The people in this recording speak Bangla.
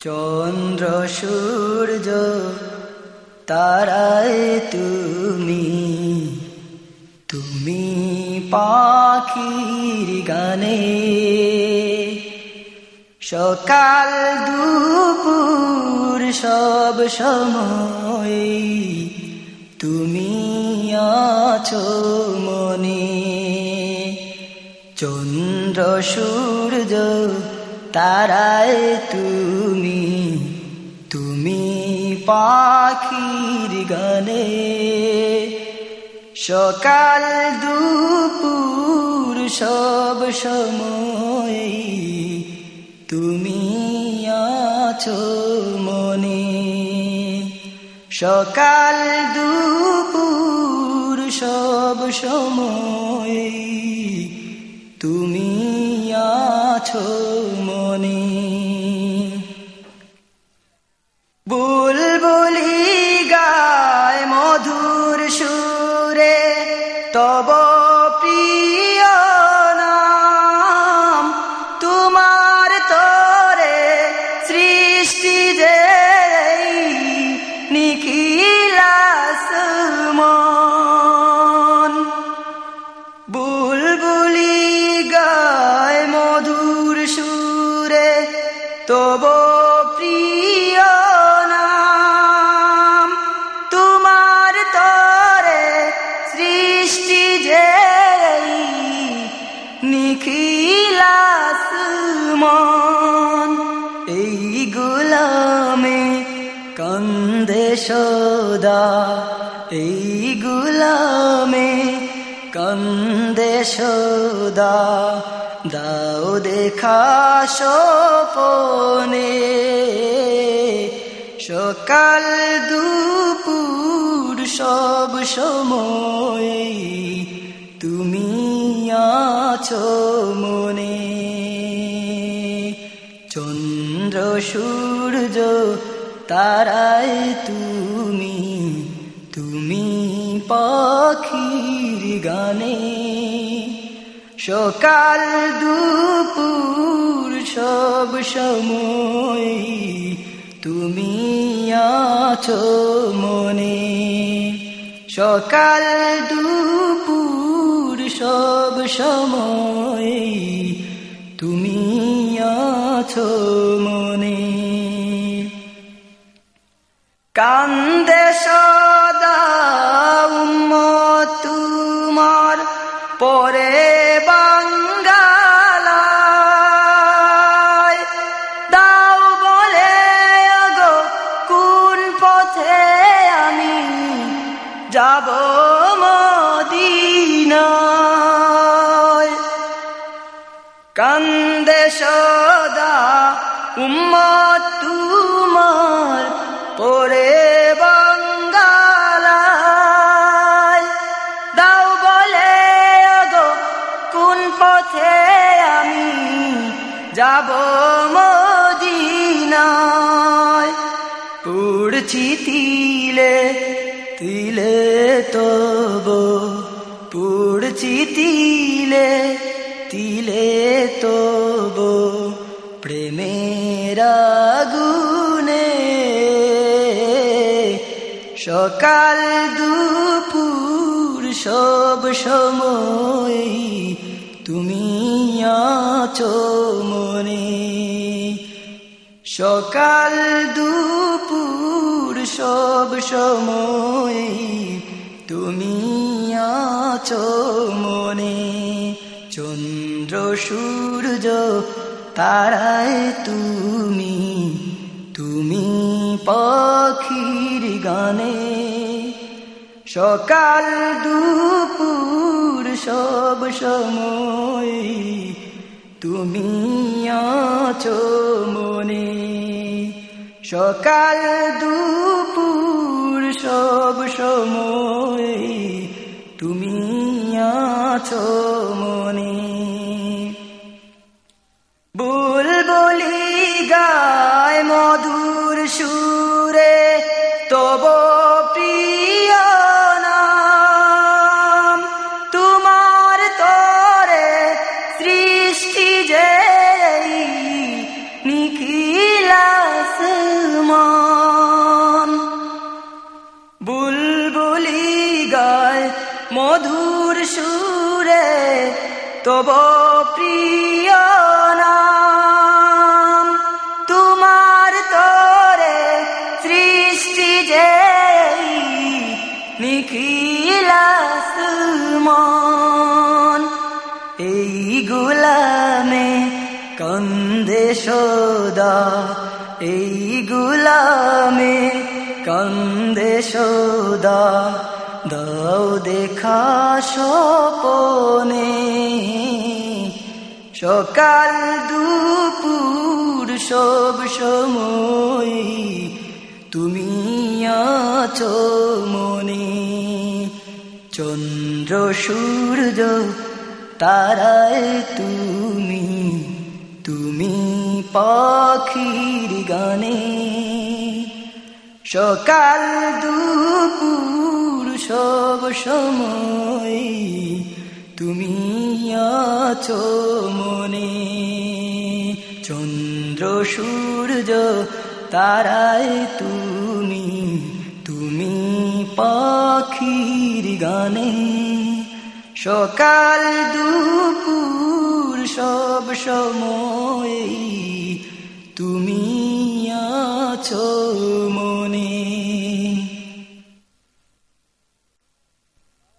চন্দ্র, সূর্য তারায় তুমি। তুমি পাখির গানে। সকাল, দুপুর, সব সময় তুমি আছো মনে। চন্দ্র, সূর্য তারায় তুমি তুমি পাখির গানে। সকাল দুপুর সব সময় তুমি আছো মনে। সকাল দুপুর সব সময় তুমি আছো মনে। সদা এই গুলামে কন্দে সদা দাও দেখা সপনে সকাল দুপুর সব সময় তুমি আছো মনে। চন্দ্র, সূর্য তারায় তুমি তুমি পাখির গানে। সকাল, দুপুর, সব সময় তুমি আছো মনে। সকাল, দুপুর, সব সময় তুমি আছো মনে। কান্দে সদা তোমার পরে বাঙ্গালায়। দাও বলে পথে আমি যাব কান্দে সদা উম্মত তোমার যাব মদিনায়। পড়ছি তিলে তিলে তব। পড়ছি তিলে তিলে তব। প্রেমের গুনে সকাল দুপুর সব সময় তুমি আছো সকাল দুপুর সব সময় তুমি আছো মনে। চন্দ্র, সূর্য তারায় তুমি। তুমি পাখির গানে। সকাল দুপুর সব সময় তুমি আছো মনে। সকাল দুপুর সব সময় তুমি আছো তব প্রিয় নাম। তোমার তরে সৃষ্টি যে নিখিলাসমন এই গুলামে কন্দে সদা, এই গুলামে কন্দে সদা। দাও দেখা সপনে সকাল দুপুর সব সময় তুমি আছো মনে। চন্দ্র, সূর্য, তারায় তুমি তুমি পাখির গানে। সকাল দুপুর সব সময় তুমি আছো মনে। চন্দ্র, সূর্য তারায় তুমি তুমি পাখির গানে। সকাল দুপুর সব সময় তুমি আছো মনে।